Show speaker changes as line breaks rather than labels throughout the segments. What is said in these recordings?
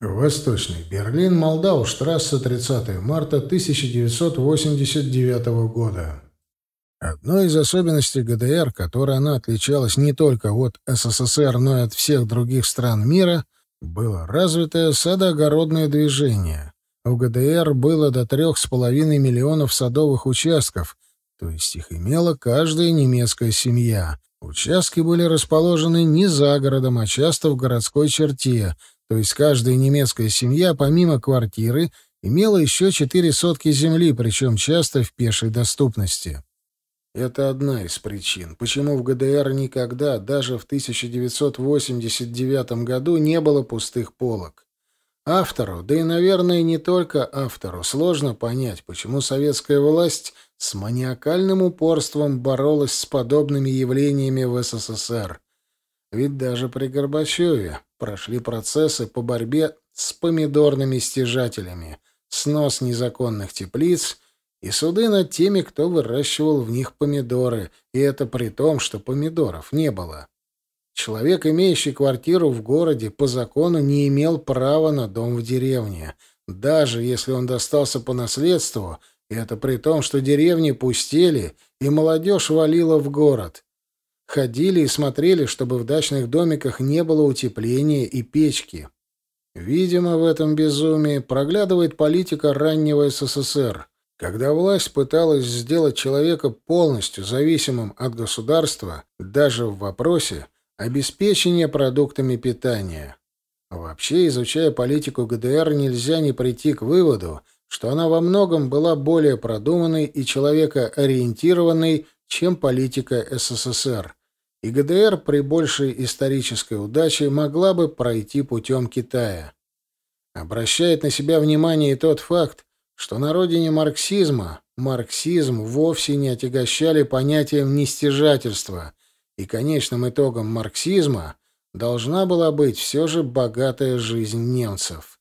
Восточный Берлин, Молдау-штрассе, 30 марта 1989 года. Одной из особенностей ГДР, которой она отличалась не только от СССР, но и от всех других стран мира, было развитое садоогородное движение. В ГДР было до трех с половиной миллионов садовых участков, то есть их имела каждая немецкая семья. Участки были расположены не за городом, а часто в городской черте — то есть каждая немецкая семья, помимо квартиры, имела еще четыре сотки земли, причем часто в пешей доступности. Это одна из причин, почему в ГДР никогда, даже в 1989 году, не было пустых полок. Автору, да и, наверное, не только автору, сложно понять, почему советская власть с маниакальным упорством боролась с подобными явлениями в СССР. Ведь даже при Горбачеве прошли процессы по борьбе с помидорными стяжателями, снос незаконных теплиц и суды над теми, кто выращивал в них помидоры, и это при том, что помидоров не было. Человек, имеющий квартиру в городе, по закону не имел права на дом в деревне, даже если он достался по наследству, и это при том, что деревни пустели, и молодежь валила в город. Ходили и смотрели, чтобы в дачных домиках не было утепления и печки. Видимо, в этом безумии проглядывает политика раннего СССР, когда власть пыталась сделать человека полностью зависимым от государства, даже в вопросе обеспечения продуктами питания. Вообще, изучая политику ГДР, нельзя не прийти к выводу, что она во многом была более продуманной и человекоориентированной, чем политика СССР, и ГДР при большей исторической удаче могла бы пройти путем Китая. Обращает на себя внимание и тот факт, что на родине марксизма марксизм вовсе не отягощали понятием нестяжательства, и конечным итогом марксизма должна была быть все же богатая жизнь немцев.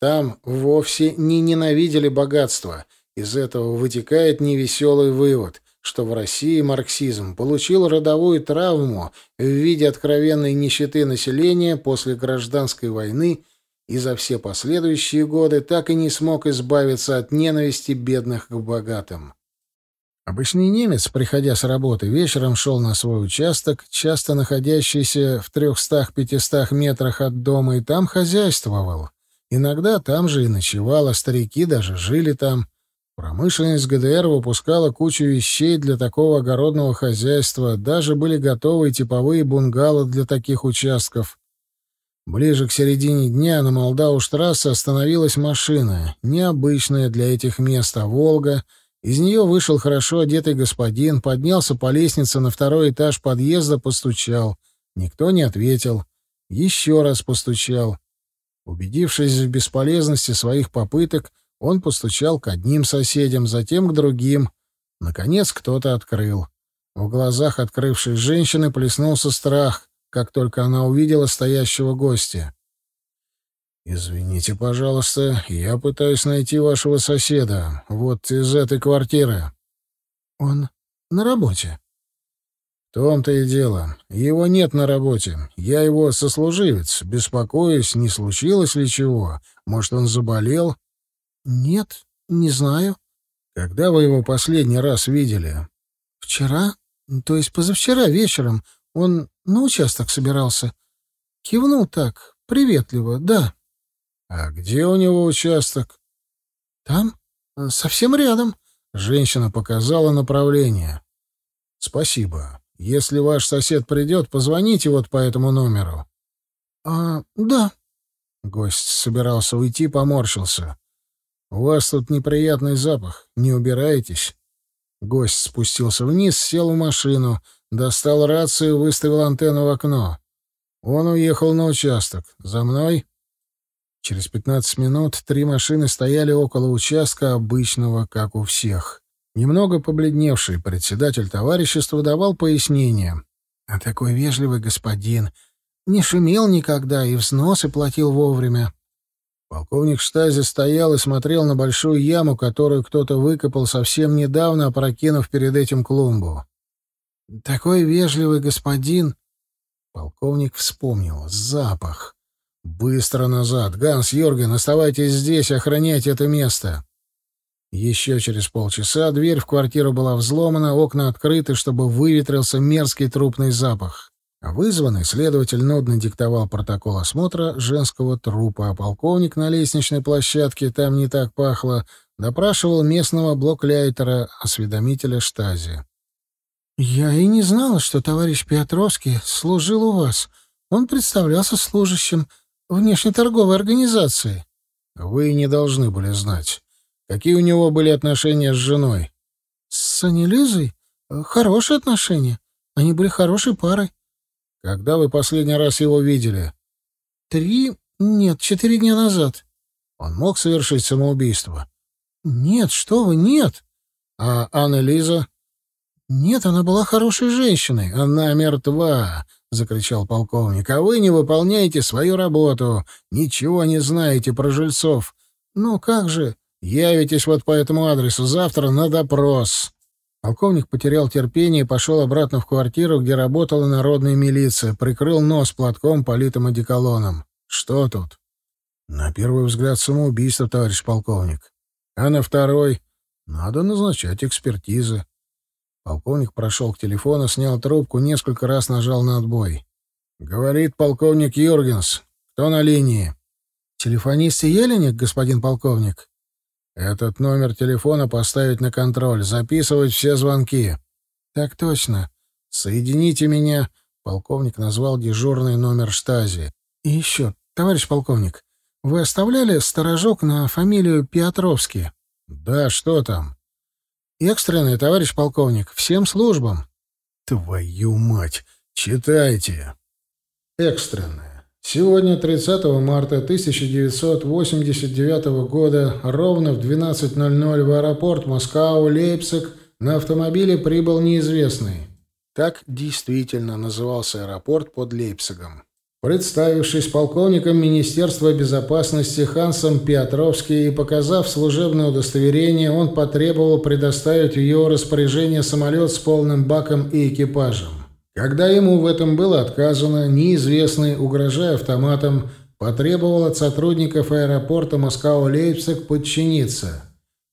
Там вовсе не ненавидели богатство, из этого вытекает невеселый вывод что в России марксизм получил родовую травму в виде откровенной нищеты населения после гражданской войны и за все последующие годы так и не смог избавиться от ненависти бедных к богатым. Обычный немец, приходя с работы, вечером шел на свой участок, часто находящийся в трехстах-пятистах метрах от дома, и там хозяйствовал. Иногда там же и ночевал, а старики даже жили там — Промышленность ГДР выпускала кучу вещей для такого огородного хозяйства, даже были готовы типовые бунгало для таких участков. Ближе к середине дня на Молдау-штрассе остановилась машина, необычная для этих мест, а «Волга». Из нее вышел хорошо одетый господин, поднялся по лестнице на второй этаж подъезда, постучал. Никто не ответил. Еще раз постучал. Убедившись в бесполезности своих попыток, он постучал к одним соседям, затем к другим. Наконец кто-то открыл. В глазах открывшей женщины плеснулся страх, как только она увидела стоящего гостя. «Извините, пожалуйста, я пытаюсь найти вашего соседа. Вот из этой квартиры». «Он на работе». «В том-то и дело. Его нет на работе. Я его сослуживец. Беспокоюсь, не случилось ли чего. Может, он заболел?» «Нет, не знаю». «Когда вы его последний раз видели?» «Вчера, то есть позавчера вечером. Он на участок собирался. Кивнул так, приветливо, да». «А где у него участок?» «Там, совсем рядом». Женщина показала направление. «Спасибо. Если ваш сосед придет, позвоните вот по этому номеру». «А, да». Гость собирался уйти, поморщился. «У вас тут неприятный запах. Не убираетесь?» Гость спустился вниз, сел в машину, достал рацию, выставил антенну в окно. Он уехал на участок. «За мной?» Через пятнадцать минут три машины стояли около участка обычного, как у всех. Немного побледневший председатель товарищества давал пояснение. «А такой вежливый господин. Не шумел никогда и взносы платил вовремя. Полковник Штази стоял и смотрел на большую яму, которую кто-то выкопал совсем недавно, опрокинув перед этим клумбу. «Такой вежливый господин...» Полковник вспомнил. Запах. «Быстро назад! Ганс, Юрген, оставайтесь здесь, охраняйте это место!» Еще через полчаса дверь в квартиру была взломана, окна открыты, чтобы выветрился мерзкий трупный запах. Вызванный следователь нудно диктовал протокол осмотра женского трупа, а полковник на лестничной площадке, там не так пахло, допрашивал местного блокляйтера, осведомителя штази. «Я и не знала, что товарищ Петровский служил у вас. Он представлялся служащим внешнеторговой организации». «Вы не должны были знать. Какие у него были отношения с женой?» «С Анилизой? Хорошие отношения. Они были хорошей парой». «Когда вы последний раз его видели?» «Три... Нет, четыре дня назад». «Он мог совершить самоубийство?» «Нет, что вы, нет». «А Анна Лиза?» «Нет, она была хорошей женщиной. Она мертва», — закричал полковник. «А вы не выполняете свою работу. Ничего не знаете про жильцов. Ну как же? Явитесь вот по этому адресу завтра на допрос». Полковник потерял терпение и пошел обратно в квартиру, где работала народная милиция, прикрыл нос платком, политым одеколоном. «Что тут?» «На первый взгляд самоубийство, товарищ полковник. А на второй? Надо назначать экспертизы». Полковник прошел к телефону, снял трубку, несколько раз нажал на отбой. «Говорит полковник Юргенс. Кто на линии?» «Телефонист Еленик, господин полковник?» «Этот номер телефона поставить на контроль, записывать все звонки». «Так точно. Соедините меня...» Полковник назвал дежурный номер штази. «И еще, товарищ полковник, вы оставляли сторожок на фамилию Петровский?» «Да, что там?» Экстренный, товарищ полковник, всем службам. Твою мать! Читайте. Экстренное. Сегодня, 30 марта 1989 года, ровно в 12.00 в аэропорт Москва-Лейпциг на автомобиле прибыл неизвестный. Так действительно назывался аэропорт под Лейпцигом. Представившись полковником Министерства безопасности Хансом Петровский и показав служебное удостоверение, он потребовал предоставить в его распоряжение самолет с полным баком и экипажем. Когда ему в этом было отказано, неизвестный, угрожая автоматом, потребовал от сотрудников аэропорта Москва-Лейпциг подчиниться.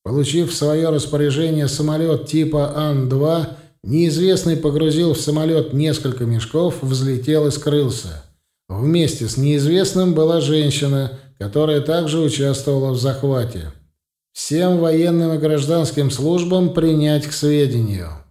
Получив в свое распоряжение самолет типа Ан-2, неизвестный погрузил в самолет несколько мешков, взлетел и скрылся. Вместе с неизвестным была женщина, которая также участвовала в захвате. Всем военным и гражданским службам принять к сведению.